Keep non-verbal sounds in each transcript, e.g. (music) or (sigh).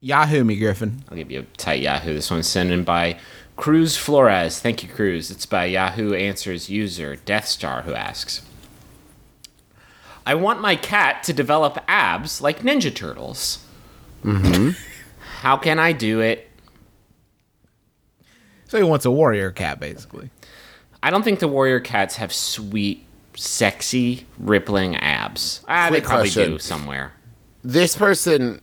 Yahoo me, Griffin. I'll give you a tight Yahoo. This one's sent in by Cruz Flores. Thank you, Cruz. It's by Yahoo Answers user Death Star who asks. I want my cat to develop abs like Ninja Turtles. Mm-hmm. (laughs) How can I do it? So he wants a warrior cat, basically. I don't think the warrior cats have sweet, sexy, rippling abs. Ah, they probably question. do somewhere. This person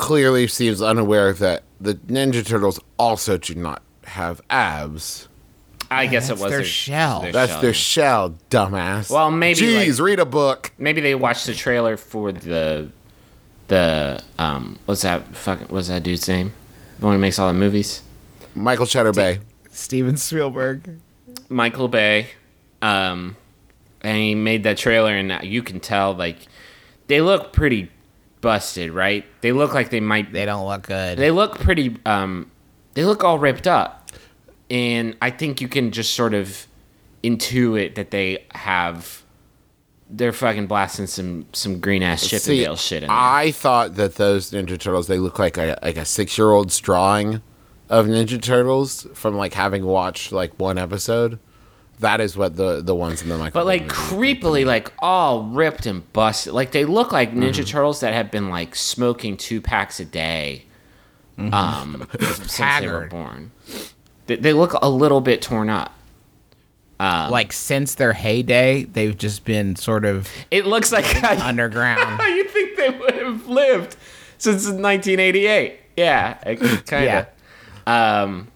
clearly seems unaware that the Ninja Turtles also do not have abs. I guess that's it was their shell. That's their shell, dumbass. Well, maybe, Jeez, like- read a book. Maybe they watched the trailer for the the um what's that fucking what's that dude's name? The one who makes all the movies? Michael Cheddar Bay. Steven Spielberg. Michael Bay. Um and he made that trailer and you can tell like they look pretty busted, right? They look like they might They don't look good. they look pretty um they look all ripped up. And I think you can just sort of intuit that they have they're fucking blasting some some green ass Chippendale shit in there. I thought that those Ninja Turtles they look like a like a six year old's drawing of Ninja Turtles from like having watched like one episode. That is what the the ones in the Michael. But Bay like movie- creepily, like all ripped and busted. Like they look like Ninja Mm-hmm. Turtles that have been like smoking two packs a day, um, (laughs) since they were born. They, they look a little bit torn up. like since their heyday, they've just been sort of It looks like (laughs) (laughs) underground. you think they would have lived since 1988. Yeah, kind Yeah. of. Um,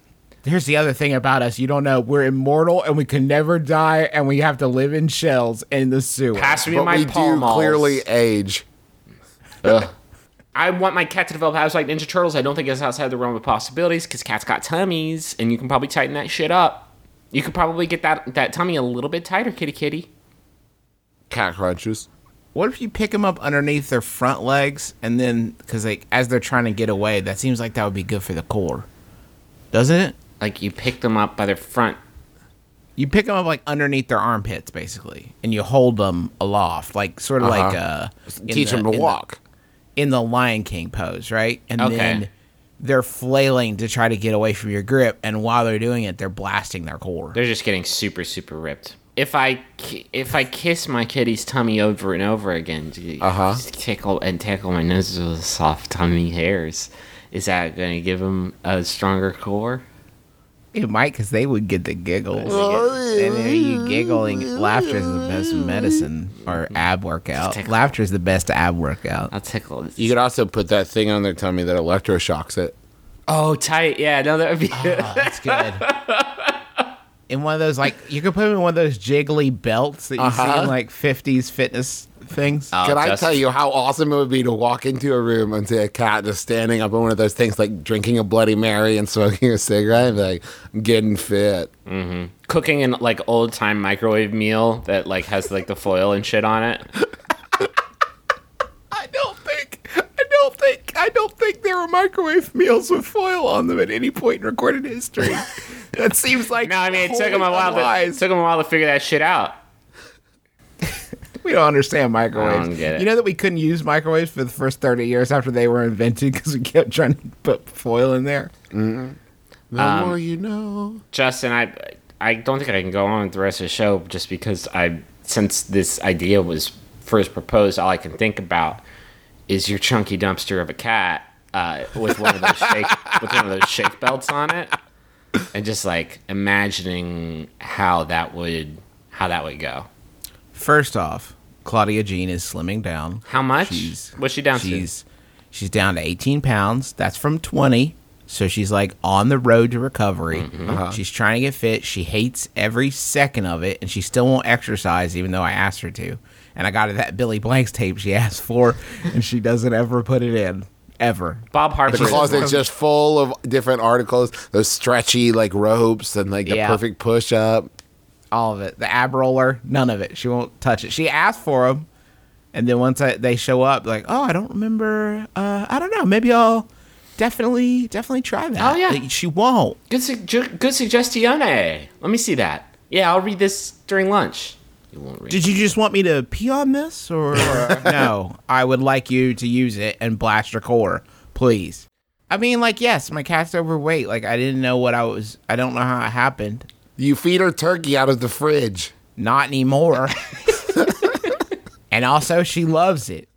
Here's the other thing about us: you don't know we're immortal and we can never die, and we have to live in shells in the sewer. pass me but my we Pall do Malls. clearly age. (laughs) I want my cat to develop abs like Ninja Turtles. I don't think it's outside the realm of possibilities because cats got tummies, and you can probably tighten that shit up. You could probably get that that tummy a little bit tighter, kitty kitty. Cat crunches. What if you pick them up underneath their front legs, and then because like as they're trying to get away, that seems like that would be good for the core, doesn't it? Like you pick them up by their front. You pick them up like underneath their armpits, basically, and you hold them aloft, like sort of like uh, Teach the- them in to the- walk. in the Lion King pose, right? And Okay. then they're flailing to try to get away from your grip, and while they're doing it, they're blasting their core. They're just getting super super ripped. If I if I kiss my kitty's tummy over and over again, uh Uh-huh. tickle and tickle my nose with soft tummy hairs, is that going to give them a stronger core? It might, because they would get the giggles. and then you giggling. Laughter is the best medicine or ab workout. Tickle. Laughter is the best ab workout. I'll tickle. You could also put that thing on their tummy that electroshocks it. Oh, tight. Yeah, no, that would be. Oh, that's good. In one of those, like, you could put them in one of those jiggly belts that you see Uh-huh. in, like, 50s fitness things. Oh, Can I just- tell you how awesome it would be to walk into a room and see a cat just standing up on one of those things, like drinking a Bloody Mary and smoking a cigarette, and be like, I'm getting fit. Mm-hmm. cooking an like old time microwave meal that like has like the foil and shit on it. I don't think I don't think I don't think there were microwave meals with foil on them at any point in recorded history. that seems like No, I mean it took them a while. To, it took them a while to figure that shit out. We don't understand microwaves. I don't get it. You know that we couldn't use microwaves for the first thirty years after they were invented (laughs) because we kept trying to put foil in there. The Um, more you know. Justin, I I don't think I can go on with the rest of the show just because I since this idea was first proposed, all I can think about is your chunky dumpster of a cat uh, with one of those (laughs) shake with one of those shake belts on it, and just like imagining how that would how that would go. First off, Claudia Jean is slimming down. How much? She's What's she down to? she's she's down to 18 pounds. That's from 20. So she's like on the road to recovery. Mm-hmm. She's trying to get fit. She hates every second of it, and she still won't exercise, even though I asked her to. And I got her that Billy Blanks tape she (laughs) asked for, and she doesn't ever put it in, ever. Bob Harper. The is- closet's just full of different articles, those stretchy like ropes and like the Yeah. perfect push up. All of it. The ab roller, none of it. She won't touch it. She asked for them, and then once I, they show up, like, oh, I don't remember. Uh, I don't know. Maybe I'll definitely, definitely try that. Oh, yeah. She won't. Good, su- ju- good suggestione. Let me see that. Yeah, I'll read this during lunch. You won't read. Did you just want me to pee on this, or (laughs) no? I would like you to use it and blast your core Please. I mean, like, yes, my cat's overweight. Like, I didn't know what I was. I don't know how it happened. You feed her turkey out of the fridge. Not anymore. (laughs) and also, she loves it.